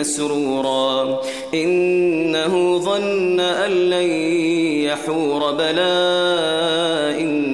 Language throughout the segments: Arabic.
مسرورا. إنه ظن أن لن يحور بلا إن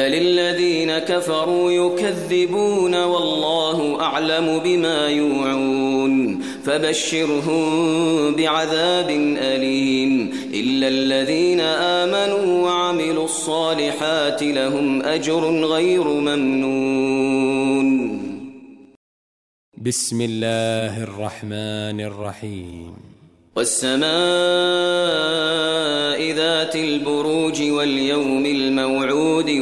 بل الذين كفروا يكذبون والله أعلم بما يوعون فبشرهم بعذاب أليم إلا الذين آمنوا وعملوا الصالحات لهم أجر غير ممنون. بسم الله الرحمن الرحيم. والسماء ذات البروج واليوم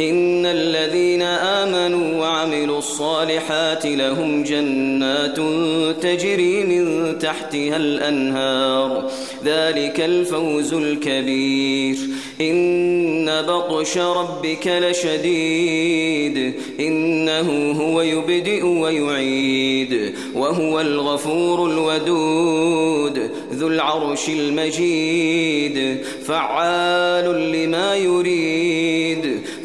إن الذين آمنوا وعملوا الصالحات لهم جنات تجري من تحتها الأنهار. ذلك الفوز الكبير. إن بطش ربك لشديد. إنه هو يبدئ ويعيد. وهو الغفور الودود. ذو العرش المجيد. فعال لما يريد.